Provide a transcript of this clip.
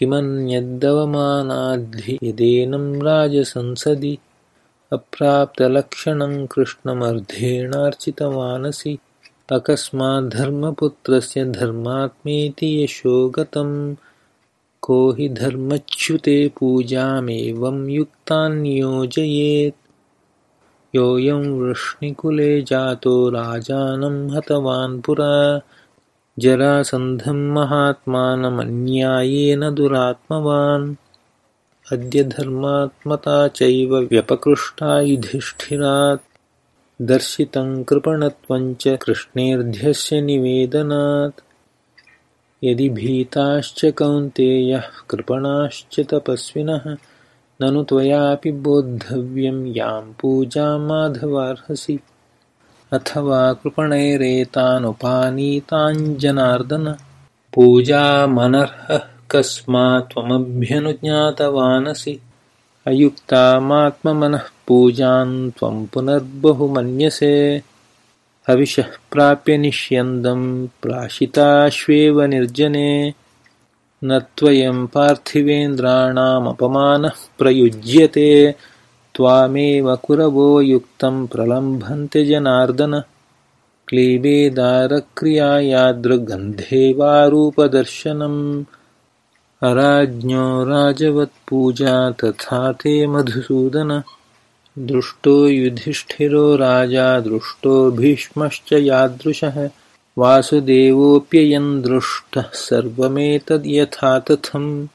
किमन्यद्दवमानाद्धियदेनं राजसंसदि अप्राप्तलक्षणं कृष्णमर्धेणार्चितवानसि अकस्माद्धर्मपुत्रस्य धर्मात्मेति यशो गतं को हि धर्मच्युते पूजामेवं युक्तान्नियोजयेत् योऽयं वृष्णिकुले जातो राजानं हतवान् पुरा जरासन्धं महात्मानमन्यायेन दुरात्मवान्। अद्य धर्मात्मता चैव व्यपकृष्टा युधिष्ठिरात् दर्शितं कृपणत्वञ्च कृष्णेऽर्ध्यस्य निवेदनात्। यदि भीताश्च कौन्तेयः कृपणाश्च तपस्विनः ननु त्वयापि बोद्धव्यं यां पूजां माधवार्हसि अथवा कृपणैरेतानुपानीताञ्जनार्दन। पूजामनर्हः कस्मात् त्वमभ्यनुज्ञातवानसि अयुक्तामात्मनःपूजां त्वं पुनर्बहु मन्यसे हविषः प्राप्य निष्यन्दं प्राशिताश्वेव निर्जने। न त्वयं पार्थिवेन्द्राणामपमानः प्रयुज्यते त्वामेव कुरवो युक्तं प्रलम्भन्ते जनार्दन। क्लीबेदारक्रियायादृगन्धे वा रूपदर्शनम् अराज्ञो राजवत्पूजा तथा ते मधुसूदन। दृष्टो युधिष्ठिरो राजा दृष्टो भीष्मश्च यादृशः। वासुदेवोऽप्ययं दृष्टः सर्वमेतद्यथा तथम्